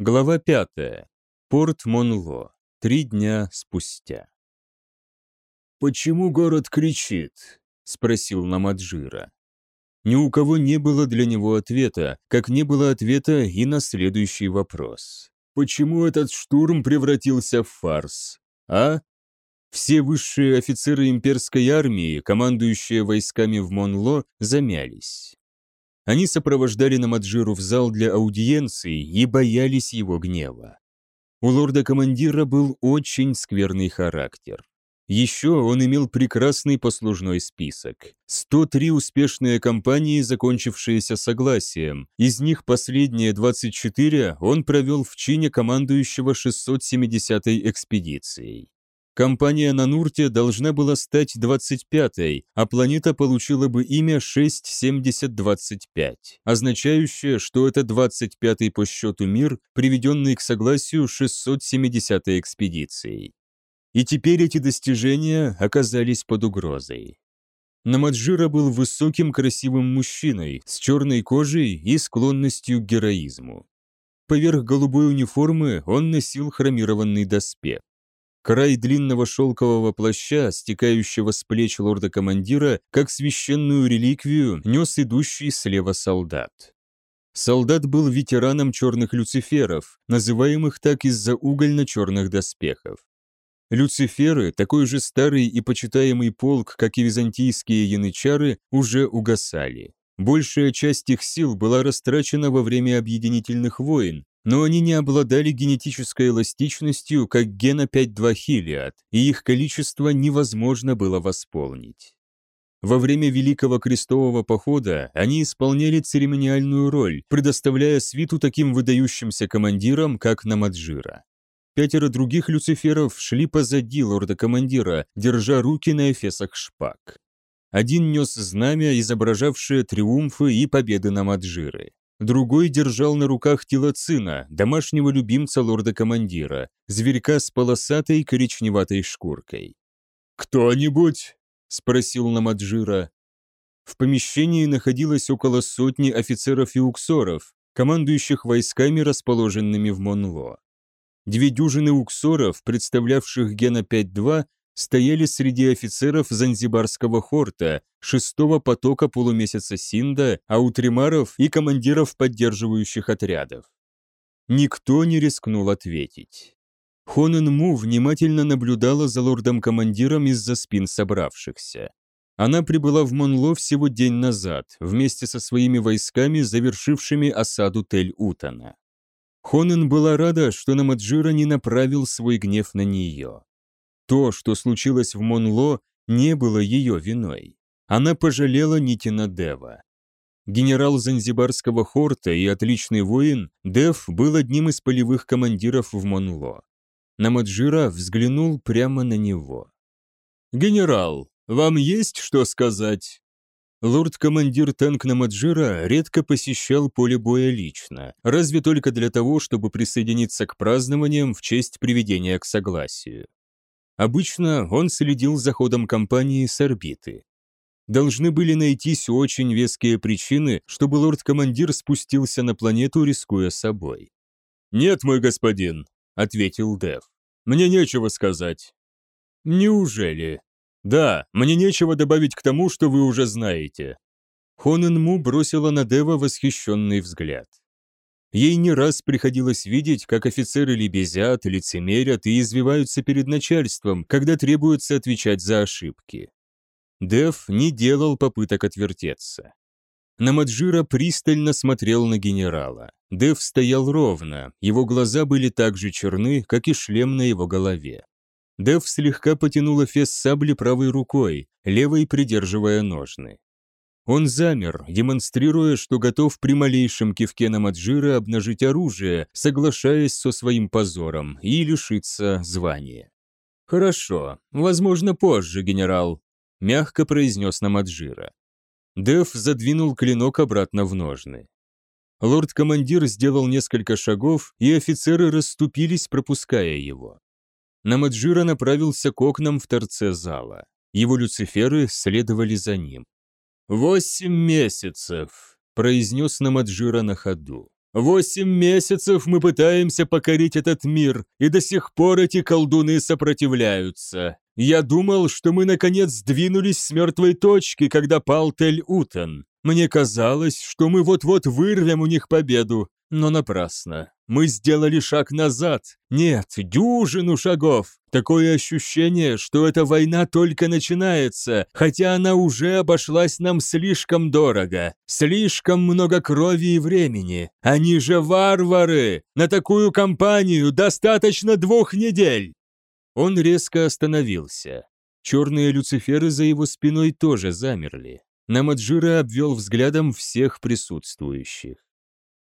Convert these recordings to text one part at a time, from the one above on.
Глава 5. Порт Монло. Три дня спустя. «Почему город кричит?» – спросил Намаджира. Ни у кого не было для него ответа, как не было ответа и на следующий вопрос. Почему этот штурм превратился в фарс? А? Все высшие офицеры имперской армии, командующие войсками в Монло, замялись. Они сопровождали Намаджиру в зал для аудиенции и боялись его гнева. У лорда-командира был очень скверный характер. Еще он имел прекрасный послужной список. 103 успешные кампании, закончившиеся согласием. Из них последние 24 он провел в чине командующего 670-й экспедицией. Компания на Нурте должна была стать 25-й, а планета получила бы имя 67025, означающее, что это 25-й по счету мир, приведенный к согласию 670-й экспедицией. И теперь эти достижения оказались под угрозой. Намаджира был высоким красивым мужчиной с черной кожей и склонностью к героизму. Поверх голубой униформы он носил хромированный доспех. Край длинного шелкового плаща, стекающего с плеч лорда-командира, как священную реликвию, нес идущий слева солдат. Солдат был ветераном черных люциферов, называемых так из-за угольно-черных доспехов. Люциферы, такой же старый и почитаемый полк, как и византийские янычары, уже угасали. Большая часть их сил была растрачена во время объединительных войн, но они не обладали генетической эластичностью, как гена 5.2 Хилиад, и их количество невозможно было восполнить. Во время Великого Крестового Похода они исполняли церемониальную роль, предоставляя свиту таким выдающимся командирам, как Намаджира. Пятеро других люциферов шли позади лорда-командира, держа руки на эфесах шпаг. Один нес знамя, изображавшее триумфы и победы Намаджиры. Другой держал на руках Тилоцина, домашнего любимца лорда-командира, зверька с полосатой коричневатой шкуркой. «Кто-нибудь?» – спросил Намаджира. В помещении находилось около сотни офицеров и уксоров, командующих войсками, расположенными в Монло. Две дюжины уксоров, представлявших Гена 5-2, стояли среди офицеров Занзибарского хорта, шестого потока полумесяца Синда, аутримаров и командиров поддерживающих отрядов. Никто не рискнул ответить. Хонен Му внимательно наблюдала за лордом-командиром из-за спин собравшихся. Она прибыла в Монло всего день назад, вместе со своими войсками, завершившими осаду Тель-Утана. Хонен была рада, что Намаджира не направил свой гнев на нее. То, что случилось в Монло, не было ее виной. Она пожалела Нитина Дева. Генерал Занзибарского хорта и отличный воин, Дев был одним из полевых командиров в Монло. Намаджира взглянул прямо на него. «Генерал, вам есть что сказать?» Лорд-командир танк Намаджира редко посещал поле боя лично, разве только для того, чтобы присоединиться к празднованиям в честь приведения к согласию. Обычно он следил за ходом кампании с орбиты. Должны были найтись очень веские причины, чтобы лорд-командир спустился на планету, рискуя собой. «Нет, мой господин», — ответил Дев. «Мне нечего сказать». «Неужели?» «Да, мне нечего добавить к тому, что вы уже знаете». Хонен Му бросила на Дева восхищенный взгляд. Ей не раз приходилось видеть, как офицеры лебезят, лицемерят и извиваются перед начальством, когда требуется отвечать за ошибки. Дев не делал попыток отвертеться. Намаджира пристально смотрел на генерала. Дев стоял ровно, его глаза были так же черны, как и шлем на его голове. Дев слегка потянул эфес сабли правой рукой, левой придерживая ножны. Он замер, демонстрируя, что готов при малейшем кивке на Маджира обнажить оружие, соглашаясь со своим позором и лишиться звания. «Хорошо, возможно, позже, генерал», — мягко произнес Намаджира. Дев задвинул клинок обратно в ножны. Лорд-командир сделал несколько шагов, и офицеры расступились, пропуская его. Намаджира направился к окнам в торце зала. Его люциферы следовали за ним. «Восемь месяцев», – произнес Намаджира на ходу. Восемь месяцев мы пытаемся покорить этот мир, и до сих пор эти колдуны сопротивляются. Я думал, что мы наконец сдвинулись с мертвой точки, когда пал Тель-Утен. Мне казалось, что мы вот-вот вырвем у них победу, но напрасно. Мы сделали шаг назад. Нет, дюжину шагов. Такое ощущение, что эта война только начинается, хотя она уже обошлась нам слишком дорого. Слишком много крови и времени. Они же варвары! На такую кампанию достаточно двух недель!» Он резко остановился. Черные люциферы за его спиной тоже замерли. Намаджира обвел взглядом всех присутствующих.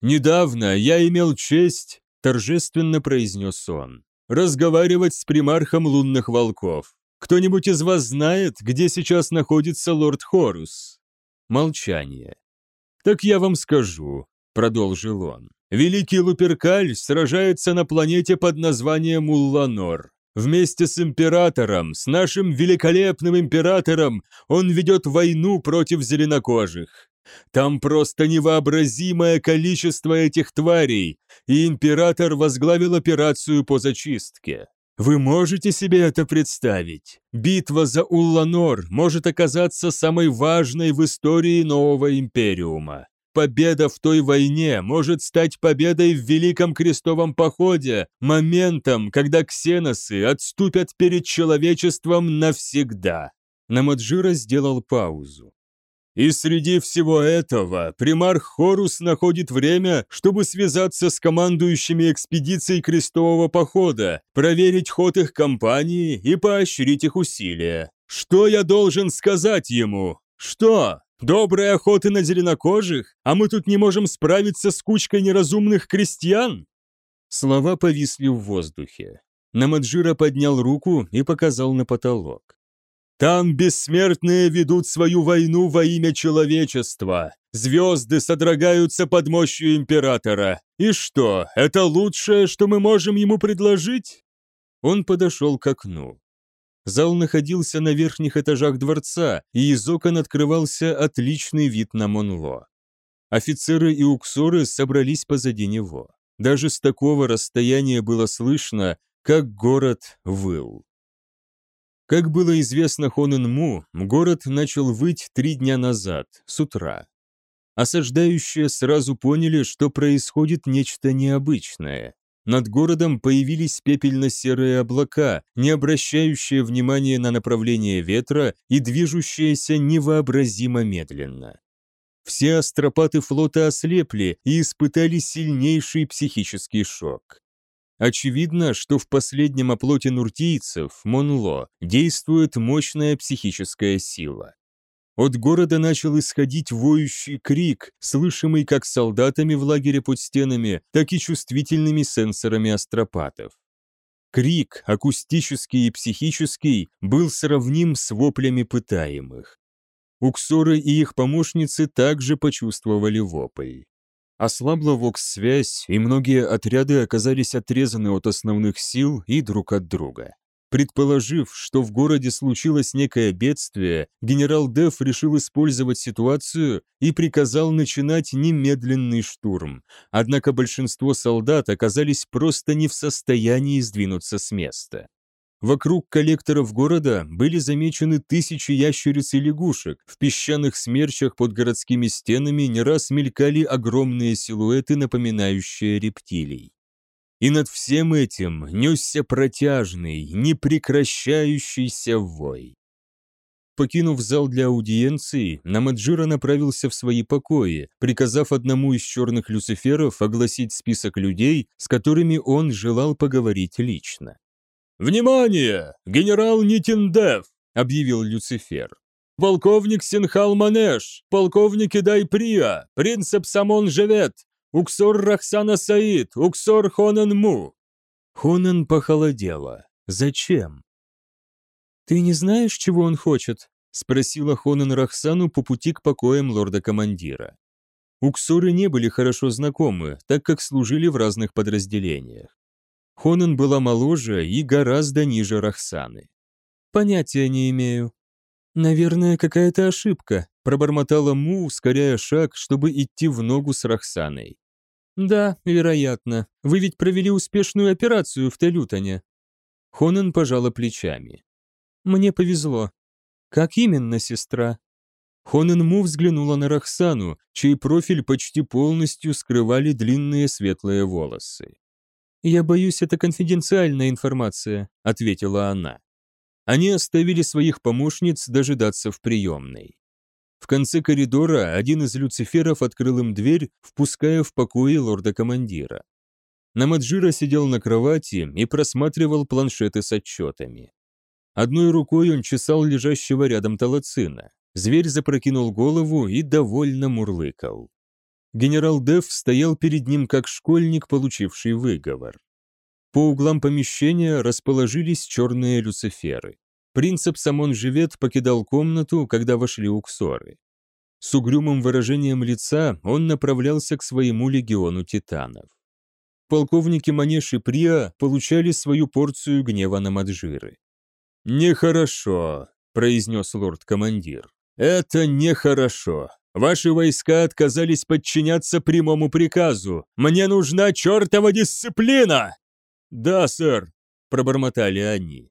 «Недавно я имел честь», — торжественно произнес он, «разговаривать с примархом лунных волков. Кто-нибудь из вас знает, где сейчас находится лорд Хорус?» Молчание. «Так я вам скажу», — продолжил он. «Великий Луперкаль сражается на планете под названием Улланор. Вместе с императором, с нашим великолепным императором, он ведет войну против зеленокожих. Там просто невообразимое количество этих тварей, и император возглавил операцию по зачистке. Вы можете себе это представить? Битва за Улланор может оказаться самой важной в истории нового империума. Победа в той войне может стать победой в Великом Крестовом Походе, моментом, когда ксеносы отступят перед человечеством навсегда. Намаджира сделал паузу. И среди всего этого примарх Хорус находит время, чтобы связаться с командующими экспедицией крестового похода, проверить ход их кампании и поощрить их усилия. Что я должен сказать ему? Что? Доброй охоты на зеленокожих, а мы тут не можем справиться с кучкой неразумных крестьян?» Слова повисли в воздухе. Намаджира поднял руку и показал на потолок. «Там бессмертные ведут свою войну во имя человечества. Звезды содрогаются под мощью императора. И что, это лучшее, что мы можем ему предложить?» Он подошел к окну. Зал находился на верхних этажах дворца, и из окон открывался отличный вид на Монло. Офицеры и уксоры собрались позади него. Даже с такого расстояния было слышно, как город выл. Как было известно Хонен-Му, город начал выть три дня назад, с утра. Осаждающие сразу поняли, что происходит нечто необычное. Над городом появились пепельно-серые облака, не обращающие внимания на направление ветра и движущиеся невообразимо медленно. Все астропаты флота ослепли и испытали сильнейший психический шок. Очевидно, что в последнем оплоте нуртийцев, Монло, действует мощная психическая сила. От города начал исходить воющий крик, слышимый как солдатами в лагере под стенами, так и чувствительными сенсорами астропатов. Крик, акустический и психический, был сравним с воплями пытаемых. Уксоры и их помощницы также почувствовали вопль. Ослабла вокс-связь, и многие отряды оказались отрезаны от основных сил и друг от друга. Предположив, что в городе случилось некое бедствие, генерал Деф решил использовать ситуацию и приказал начинать немедленный штурм. Однако большинство солдат оказались просто не в состоянии сдвинуться с места. Вокруг коллекторов города были замечены тысячи ящериц и лягушек. В песчаных смерчах под городскими стенами не раз мелькали огромные силуэты, напоминающие рептилий. И над всем этим несся протяжный, непрекращающийся вой. Покинув зал для аудиенции, Намаджира направился в свои покои, приказав одному из черных люциферов огласить список людей, с которыми он желал поговорить лично. «Внимание! Генерал Нитиндев!» — объявил Люцифер. «Полковник Синхал Манеш, полковник Идай Прия, принцип Самон Жевет, Уксор Рахсана Саид! Уксор Хонан Му!» Хонан похолодела. «Зачем?» «Ты не знаешь, чего он хочет?» — спросила Хонан Рахсану по пути к покоям лорда-командира. Уксоры не были хорошо знакомы, так как служили в разных подразделениях. Хонан была моложе и гораздо ниже Рахсаны. «Понятия не имею». «Наверное, какая-то ошибка», — пробормотала Му, ускоряя шаг, чтобы идти в ногу с Рахсаной. Да, вероятно. Вы ведь провели успешную операцию в Телютоне. Хонен пожала плечами. Мне повезло. Как именно, сестра? Хонен Му взглянула на Рахсану, чей профиль почти полностью скрывали длинные светлые волосы. «Я боюсь, это конфиденциальная информация», — ответила она. Они оставили своих помощниц дожидаться в приемной. В конце коридора один из люциферов открыл им дверь, впуская в покои лорда-командира. Намаджира сидел на кровати и просматривал планшеты с отчетами. Одной рукой он чесал лежащего рядом талацина. Зверь запрокинул голову и довольно мурлыкал. Генерал Дев стоял перед ним как школьник, получивший выговор. По углам помещения расположились черные люциферы. Принцип Самон Живет покидал комнату, когда вошли уксоры. С угрюмым выражением лица он направлялся к своему легиону титанов. Полковники Манеш и Приа получали свою порцию гнева на Маджиры. «Нехорошо», — произнес лорд-командир. «Это нехорошо. Ваши войска отказались подчиняться прямому приказу. Мне нужна чертова дисциплина!» «Да, сэр», — пробормотали они.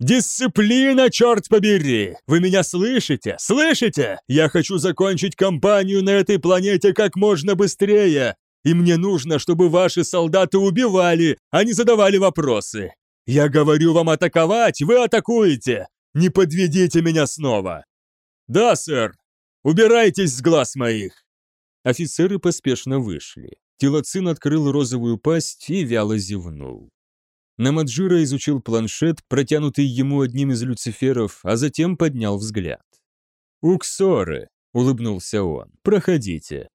«Дисциплина, черт побери! Вы меня слышите? Слышите? Я хочу закончить кампанию на этой планете как можно быстрее, и мне нужно, чтобы ваши солдаты убивали, а не задавали вопросы. Я говорю вам атаковать, вы атакуете! Не подведите меня снова!» «Да, сэр! Убирайтесь с глаз моих!» Офицеры поспешно вышли. Телоцин открыл розовую пасть и вяло зевнул. Намаджира изучил планшет, протянутый ему одним из люциферов, а затем поднял взгляд. «Уксоры!» — улыбнулся он. «Проходите».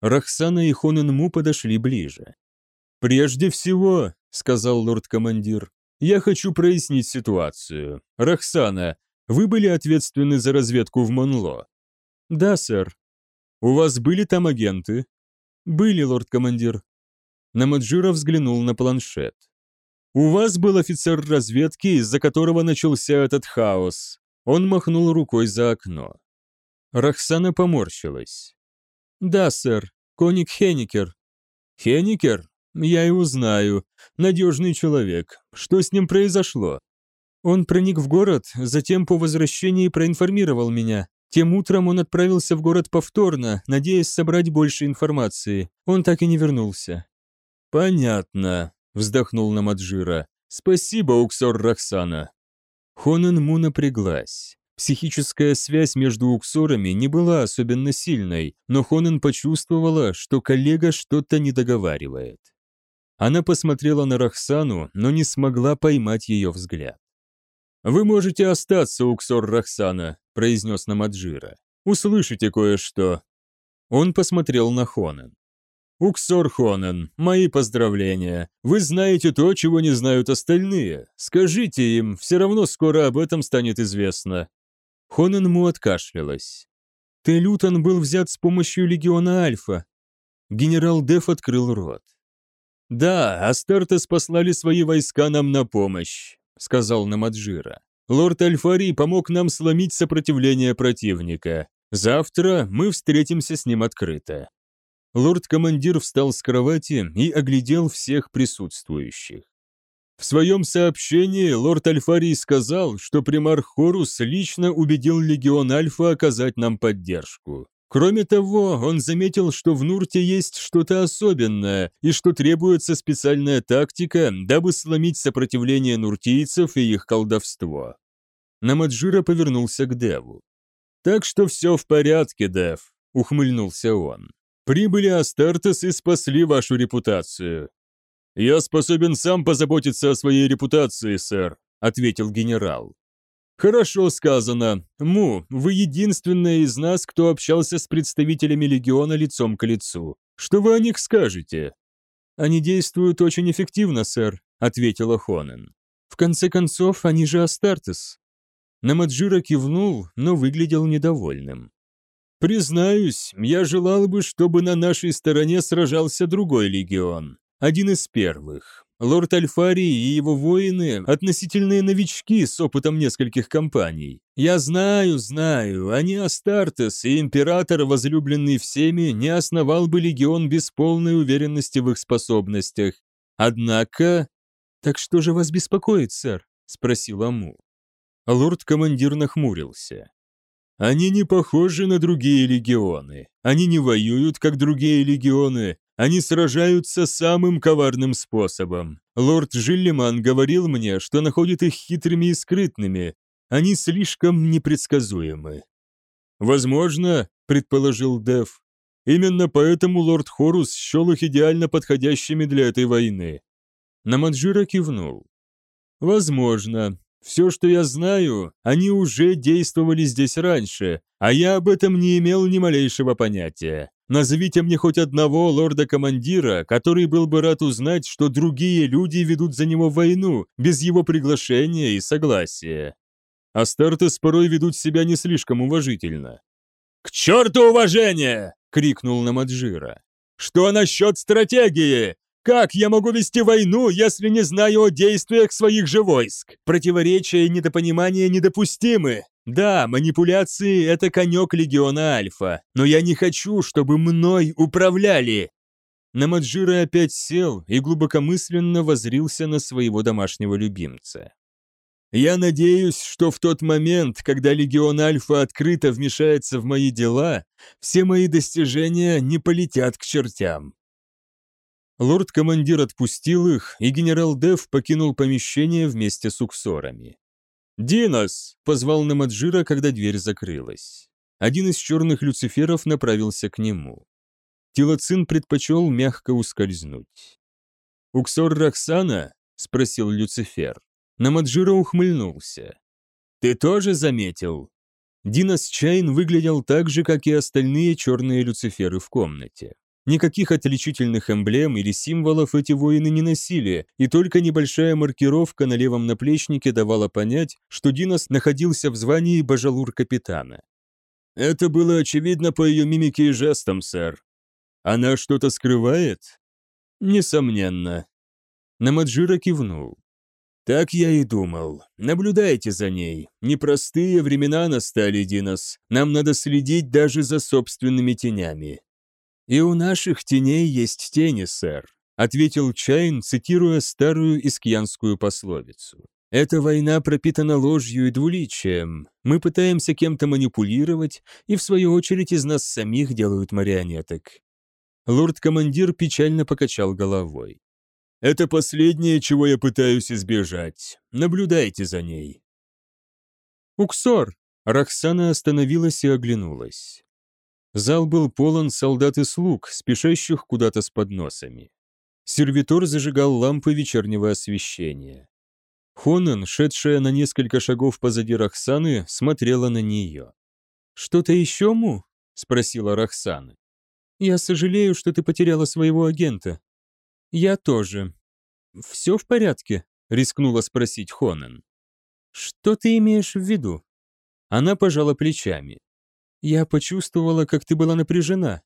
Рахсана и Хоненму подошли ближе. «Прежде всего», — сказал лорд-командир, — «я хочу прояснить ситуацию. Рахсана, вы были ответственны за разведку в Монло?» «Да, сэр». «У вас были там агенты?» «Были, лорд-командир». Намаджира взглянул на планшет. «У вас был офицер разведки, из-за которого начался этот хаос». Он махнул рукой за окно. Рахсана поморщилась. «Да, сэр, коник Хеникер». «Хеникер? Я его знаю. Надежный человек. Что с ним произошло?» Он проник в город, затем по возвращении проинформировал меня. Тем утром он отправился в город повторно, надеясь собрать больше информации. Он так и не вернулся. «Понятно», — вздохнул Намаджира. «Спасибо, Уксор Рахсана». Хонен Му напряглась. Психическая связь между уксорами не была особенно сильной, но Хонен почувствовала, что коллега что-то не договаривает. Она посмотрела на Рахсану, но не смогла поймать ее взгляд. «Вы можете остаться, Уксор Рахсана», — произнес Намаджира. «Услышите кое-что». Он посмотрел на Хонен. «Уксор Хонен, мои поздравления. Вы знаете то, чего не знают остальные. Скажите им, все равно скоро об этом станет известно». Хонен Му откашлялась. Телютон был взят с помощью Легиона Альфа. Генерал Деф открыл рот. «Да, Астартес послали свои войска нам на помощь сказал Намаджира. «Лорд Альфарий помог нам сломить сопротивление противника. Завтра мы встретимся с ним открыто». Лорд-командир встал с кровати и оглядел всех присутствующих. В своем сообщении лорд Альфарий сказал, что примарх Хорус лично убедил легион Альфа оказать нам поддержку. Кроме того, он заметил, что в Нурте есть что-то особенное и что требуется специальная тактика, дабы сломить сопротивление нуртийцев и их колдовство. Намаджира повернулся к Деву. «Так что все в порядке, Дев», — ухмыльнулся он. «Прибыли Астартес и спасли вашу репутацию». «Я способен сам позаботиться о своей репутации, сэр», — ответил генерал. «Хорошо сказано. Му, вы единственная из нас, кто общался с представителями Легиона лицом к лицу. Что вы о них скажете?» «Они действуют очень эффективно, сэр», — ответила Хонен. «В конце концов, они же Астартес». Намаджира кивнул, но выглядел недовольным. «Признаюсь, я желал бы, чтобы на нашей стороне сражался другой легион, один из первых. Лорд Альфари и его воины – относительные новички с опытом нескольких компаний. Я знаю, знаю, они Астартес, и Император, возлюбленный всеми, не основал бы легион без полной уверенности в их способностях. Однако... «Так что же вас беспокоит, сэр?» – спросил Аму. Лорд-командир нахмурился. Они не похожи на другие легионы. Они не воюют, как другие легионы. Они сражаются самым коварным способом. Лорд Жиллиман говорил мне, что находит их хитрыми и скрытными. Они слишком непредсказуемы. Возможно, предположил Дев, именно поэтому лорд Хорус счел их идеально подходящими для этой войны. Намаджира кивнул. Возможно. Все, что я знаю, они уже действовали здесь раньше, а я об этом не имел ни малейшего понятия. Назовите мне хоть одного лорда-командира, который был бы рад узнать, что другие люди ведут за него войну, без его приглашения и согласия. Астартес порой ведут себя не слишком уважительно. «К черту уважение!» — крикнул Намаджира. «Что насчет стратегии? Как я могу вести войну, если не знаю о действиях своих же войск? Противоречия и недопонимания недопустимы. Да, манипуляции — это конек Легиона Альфа, но я не хочу, чтобы мной управляли. Намаджира опять сел и глубокомысленно возрился на своего домашнего любимца. Я надеюсь, что в тот момент, когда Легион Альфа открыто вмешается в мои дела, все мои достижения не полетят к чертям. Лорд-командир отпустил их, и генерал Дев покинул помещение вместе с уксорами. «Динос!» — позвал Намаджира, когда дверь закрылась. Один из черных люциферов направился к нему. Тилоцин предпочел мягко ускользнуть. «Уксор Рахсана?» — спросил Люцифер. Намаджира ухмыльнулся. «Ты тоже заметил?» Динос Чайн выглядел так же, как и остальные черные люциферы в комнате. Никаких отличительных эмблем или символов эти воины не носили, и только небольшая маркировка на левом наплечнике давала понять, что Динос находился в звании бажалур-капитана. «Это было очевидно по ее мимике и жестам, сэр. Она что-то скрывает?» «Несомненно». Намаджира кивнул. «Так я и думал. Наблюдайте за ней. Непростые времена настали, Динос. Нам надо следить даже за собственными тенями. «И у наших теней есть тени, сэр», — ответил Чайн, цитируя старую искьянскую пословицу. «Эта война пропитана ложью и двуличием. Мы пытаемся кем-то манипулировать, и в свою очередь из нас самих делают марионеток». Лорд-командир печально покачал головой. «Это последнее, чего я пытаюсь избежать. Наблюдайте за ней». «Уксор!» Рахсана остановилась и оглянулась. Зал был полон солдат и слуг, спешащих куда-то с подносами. Сервитор зажигал лампы вечернего освещения. Хонан, шедшая на несколько шагов позади Рахсаны, смотрела на нее. «Что-то еще, Му?» — спросила Рахсана. «Я сожалею, что ты потеряла своего агента». «Я тоже». «Все в порядке?» — рискнула спросить Хонан. «Что ты имеешь в виду?» Она пожала плечами. «Я почувствовала, как ты была напряжена».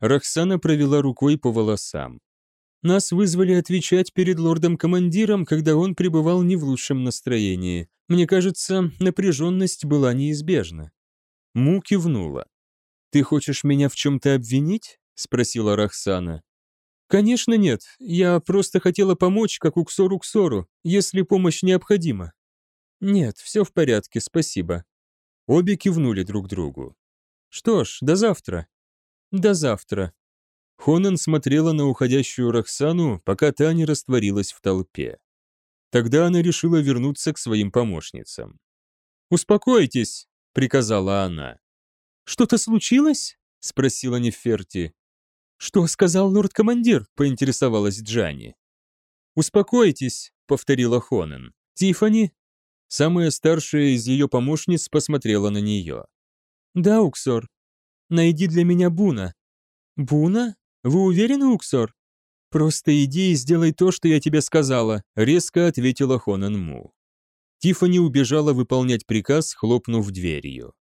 Рахсана провела рукой по волосам. «Нас вызвали отвечать перед лордом-командиром, когда он пребывал не в лучшем настроении. Мне кажется, напряженность была неизбежна». Му кивнула. «Ты хочешь меня в чем-то обвинить?» — спросила Рахсана. «Конечно нет. Я просто хотела помочь, как Уксор-Уксору, если помощь необходима». «Нет, все в порядке, спасибо». Обе кивнули друг другу. Что ж, до завтра. До завтра. Хонан смотрела на уходящую Роксану, пока та не растворилась в толпе. Тогда она решила вернуться к своим помощницам. «Успокойтесь», — приказала она. «Что-то случилось?» — спросила Неферти. «Что сказал лорд-командир?» — поинтересовалась Джани. «Успокойтесь», — повторила Хонен. «Тиффани?» Самая старшая из ее помощниц посмотрела на нее. «Да, Уксор. Найди для меня Буна». «Буна? Вы уверены, Уксор?» «Просто иди и сделай то, что я тебе сказала», — резко ответила Хонан Му. Тиффани убежала выполнять приказ, хлопнув дверью.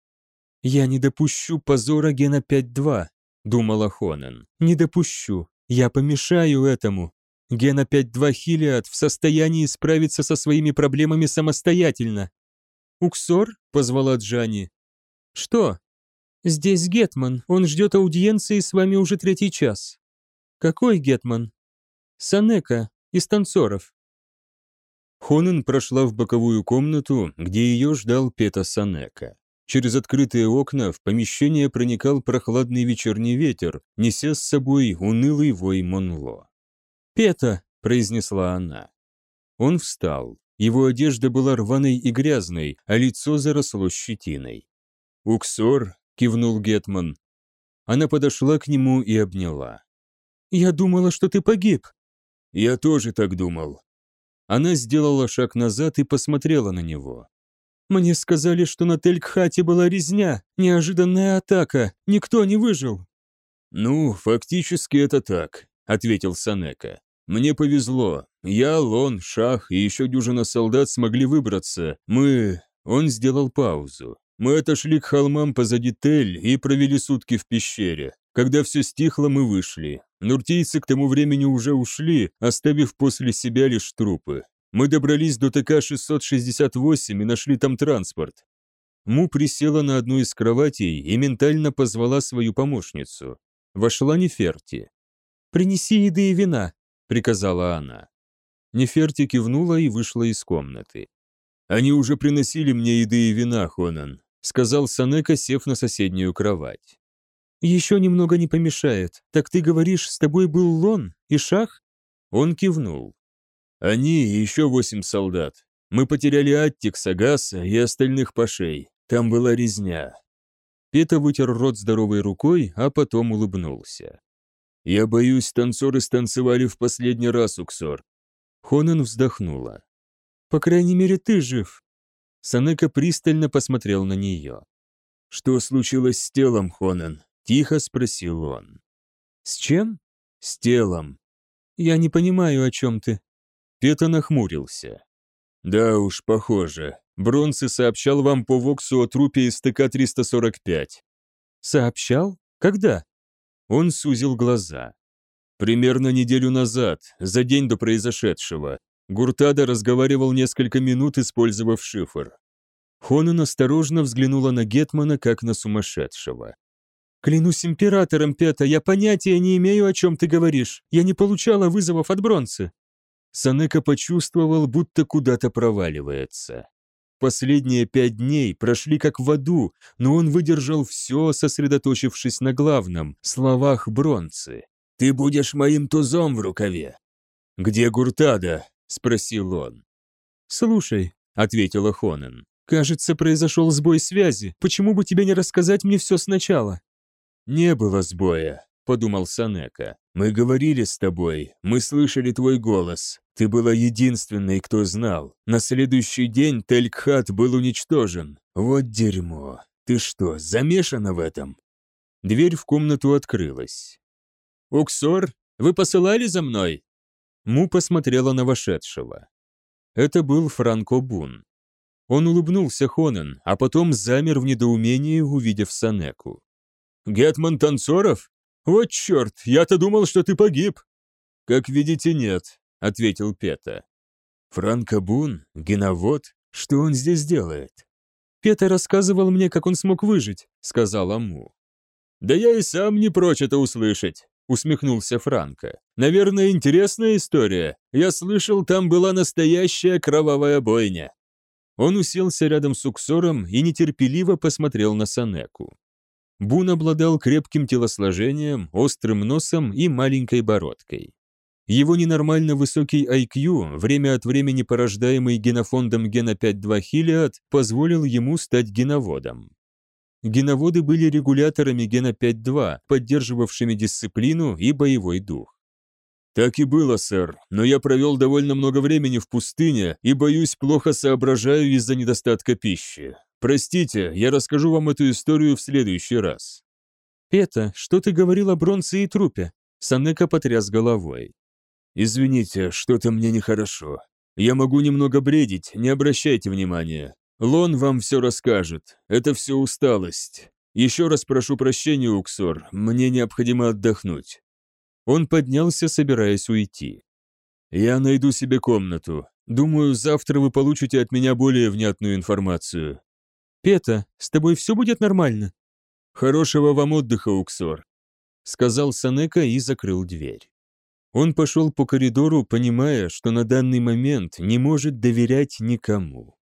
«Я не допущу позора Гена 5-2», — думала Хонан. «Не допущу. Я помешаю этому. Гена 5-2 Хилиад в состоянии справиться со своими проблемами самостоятельно. «Уксор?» — позвала Джани. «Что?» «Здесь Гетман, он ждет аудиенции с вами уже третий час». «Какой Гетман?» «Санека, из танцоров». Хонен прошла в боковую комнату, где ее ждал Пета Санека. Через открытые окна в помещение проникал прохладный вечерний ветер, неся с собой унылый вой Монло. «Пета!» — произнесла она. Он встал. Его одежда была рваной и грязной, а лицо заросло щетиной. «Уксор!» — кивнул Гетман. Она подошла к нему и обняла. «Я думала, что ты погиб». «Я тоже так думал». Она сделала шаг назад и посмотрела на него. Мне сказали, что на Телькхате была резня, неожиданная атака, никто не выжил». «Ну, фактически это так», — ответил Санека. «Мне повезло. Я, Лон, Шах и еще дюжина солдат смогли выбраться. Мы...» Он сделал паузу. «Мы отошли к холмам позади Тель и провели сутки в пещере. Когда все стихло, мы вышли. Нуртийцы к тому времени уже ушли, оставив после себя лишь трупы. Мы добрались до ТК-668 и нашли там транспорт. Му присела на одну из кроватей и ментально позвала свою помощницу. Вошла Неферти. «Принеси еды и вина», — приказала она. Неферти кивнула и вышла из комнаты. «Они уже приносили мне еды и вина, Хонан», — сказал Санека, сев на соседнюю кровать. «Еще немного не помешает. Так ты говоришь, с тобой был Лон и Шах?» Он кивнул. Они и еще восемь солдат. Мы потеряли Аттикса, Гаса и остальных пашей. Там была резня». Пета вытер рот здоровой рукой, а потом улыбнулся. «Я боюсь, танцоры станцевали в последний раз, Уксор». Хонен вздохнула. «По крайней мере, ты жив». Санека пристально посмотрел на нее. «Что случилось с телом, Хонен?» – тихо спросил он. «С чем?» «С телом». «Я не понимаю, о чем ты». Пета нахмурился. «Да уж, похоже. Бронцы сообщал вам по Воксу о трупе из ТК-345». «Сообщал? Когда?» Он сузил глаза. «Примерно неделю назад, за день до произошедшего. Гуртада разговаривал несколько минут, использовав шифр. Хонен осторожно взглянула на Гетмана, как на сумасшедшего. «Клянусь императором, Пета, я понятия не имею, о чем ты говоришь. Я не получала вызовов от Бронцы». Санека почувствовал, будто куда-то проваливается. Последние пять дней прошли как в аду, но он выдержал все, сосредоточившись на главном – словах Бронцы. «Ты будешь моим тузом в рукаве». «Где Гуртада?» – спросил он. «Слушай», – ответила Хонен, – «кажется, произошел сбой связи. Почему бы тебе не рассказать мне все сначала?» «Не было сбоя», – подумал Санека. «Мы говорили с тобой, мы слышали твой голос. Ты была единственной, кто знал. На следующий день Телькхат был уничтожен. Вот дерьмо. Ты что, замешана в этом?» Дверь в комнату открылась. «Уксор, вы посылали за мной?» Му посмотрела на вошедшего. Это был Франко Бун. Он улыбнулся Хонен, а потом замер в недоумении, увидев Санеку. «Гетман Танцоров? Вот черт, я-то думал, что ты погиб!» «Как видите, нет», — ответил Пета. «Франко Бун? Геновод? Что он здесь делает?» «Пета рассказывал мне, как он смог выжить», — сказал Аму. «Да я и сам не прочь это услышать», — усмехнулся Франко. «Наверное, интересная история. Я слышал, там была настоящая кровавая бойня». Он уселся рядом с Уксором и нетерпеливо посмотрел на Санеку. Бун обладал крепким телосложением, острым носом и маленькой бородкой. Его ненормально высокий IQ, время от времени порождаемый генофондом гена 5.2 Хилиад, позволил ему стать геноводом. Геноводы были регуляторами гена 5.2, поддерживавшими дисциплину и боевой дух. «Так и было, сэр, но я провел довольно много времени в пустыне и, боюсь, плохо соображаю из-за недостатка пищи. Простите, я расскажу вам эту историю в следующий раз». «Пета, что ты говорил о бронце и трупе?» Санека потряс головой. «Извините, что-то мне нехорошо. Я могу немного бредить, не обращайте внимания. Лон вам все расскажет. Это все усталость. Еще раз прошу прощения, Уксор, мне необходимо отдохнуть». Он поднялся, собираясь уйти. «Я найду себе комнату. Думаю, завтра вы получите от меня более внятную информацию». «Пета, с тобой все будет нормально?» «Хорошего вам отдыха, Уксор», — сказал Санека и закрыл дверь. Он пошел по коридору, понимая, что на данный момент не может доверять никому.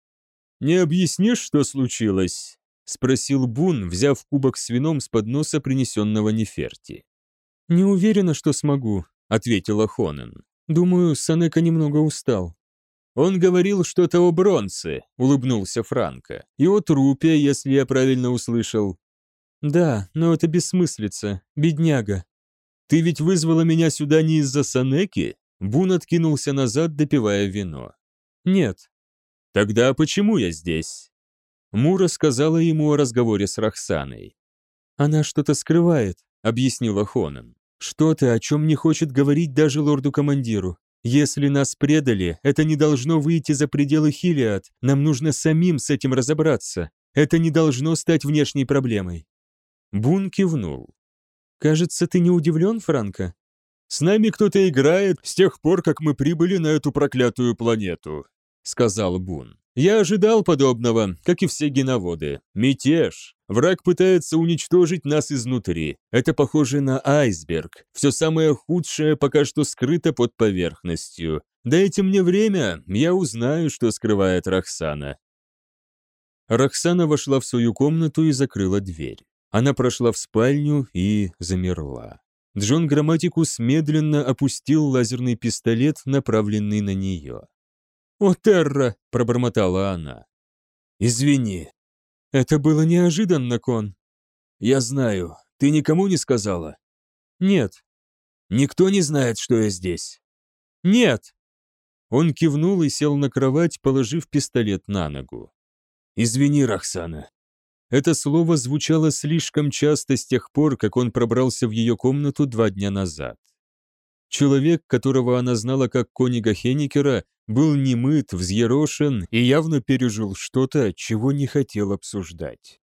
«Не объяснишь, что случилось?» — спросил Бун, взяв кубок с вином с подноса, принесенного Неферти. «Не уверена, что смогу», — ответила Хонен. «Думаю, Санека немного устал». «Он говорил что-то о бронце», — улыбнулся Франко. «И о трупе, если я правильно услышал». «Да, но это бессмыслица, бедняга». «Ты ведь вызвала меня сюда не из-за Санеки?» Бун откинулся назад, допивая вино. «Нет». «Тогда почему я здесь?» Мура сказала ему о разговоре с Рахсаной. «Она что-то скрывает», — объяснила Хонан. «Что-то, о чем не хочет говорить даже лорду-командиру. Если нас предали, это не должно выйти за пределы Хилиад. Нам нужно самим с этим разобраться. Это не должно стать внешней проблемой. Бун кивнул. «Кажется, ты не удивлен, Франко?» «С нами кто-то играет с тех пор, как мы прибыли на эту проклятую планету», — сказал Бун. «Я ожидал подобного, как и все геноводы. Мятеж. Враг пытается уничтожить нас изнутри. Это похоже на айсберг. Все самое худшее пока что скрыто под поверхностью. Дайте мне время, я узнаю, что скрывает Рахсана». Рахсана вошла в свою комнату и закрыла дверь. Она прошла в спальню и замерла. Джон Грамматикус медленно опустил лазерный пистолет, направленный на нее. «О, Терра!» – пробормотала она. «Извини». «Это было неожиданно, Кон». «Я знаю. Ты никому не сказала?» «Нет». «Никто не знает, что я здесь?» «Нет». Он кивнул и сел на кровать, положив пистолет на ногу. «Извини, Рахсана. Это слово звучало слишком часто с тех пор, как он пробрался в ее комнату два дня назад. Человек, которого она знала как Конига Хеникера, был немыт, взъерошен и явно пережил что-то, чего не хотел обсуждать.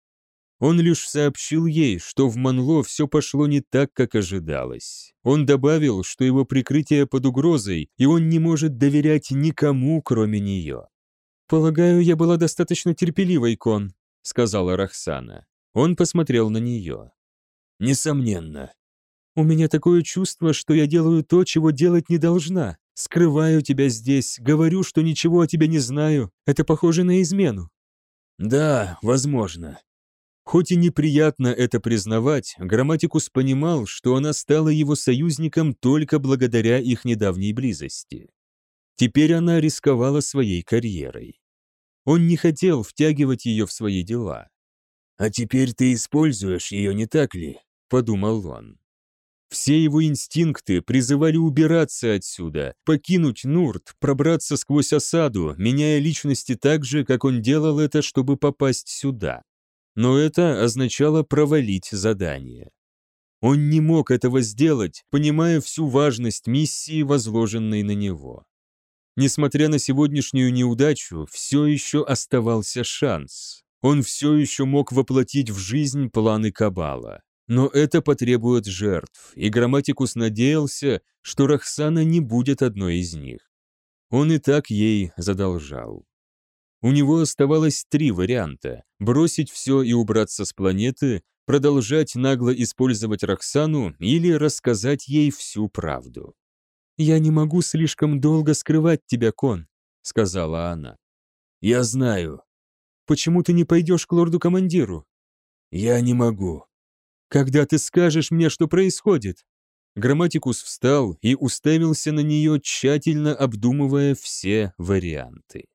Он лишь сообщил ей, что в Манло все пошло не так, как ожидалось. Он добавил, что его прикрытие под угрозой, и он не может доверять никому, кроме нее. «Полагаю, я была достаточно терпеливой, Кон», — сказала Рахсана. Он посмотрел на нее. «Несомненно». «У меня такое чувство, что я делаю то, чего делать не должна. Скрываю тебя здесь, говорю, что ничего о тебе не знаю. Это похоже на измену». «Да, возможно». Хоть и неприятно это признавать, Грамматикус понимал, что она стала его союзником только благодаря их недавней близости. Теперь она рисковала своей карьерой. Он не хотел втягивать ее в свои дела. «А теперь ты используешь ее, не так ли?» – подумал он. Все его инстинкты призывали убираться отсюда, покинуть Нурт, пробраться сквозь осаду, меняя личности так же, как он делал это, чтобы попасть сюда. Но это означало провалить задание. Он не мог этого сделать, понимая всю важность миссии, возложенной на него. Несмотря на сегодняшнюю неудачу, все еще оставался шанс. Он все еще мог воплотить в жизнь планы Кабала. Но это потребует жертв, и Грамматикус надеялся, что Рахсана не будет одной из них. Он и так ей задолжал. У него оставалось три варианта – бросить все и убраться с планеты, продолжать нагло использовать Рахсану или рассказать ей всю правду. «Я не могу слишком долго скрывать тебя, Кон», — сказала она. «Я знаю». «Почему ты не пойдешь к лорду-командиру?» «Я не могу». «Когда ты скажешь мне, что происходит?» Грамматикус встал и уставился на нее, тщательно обдумывая все варианты.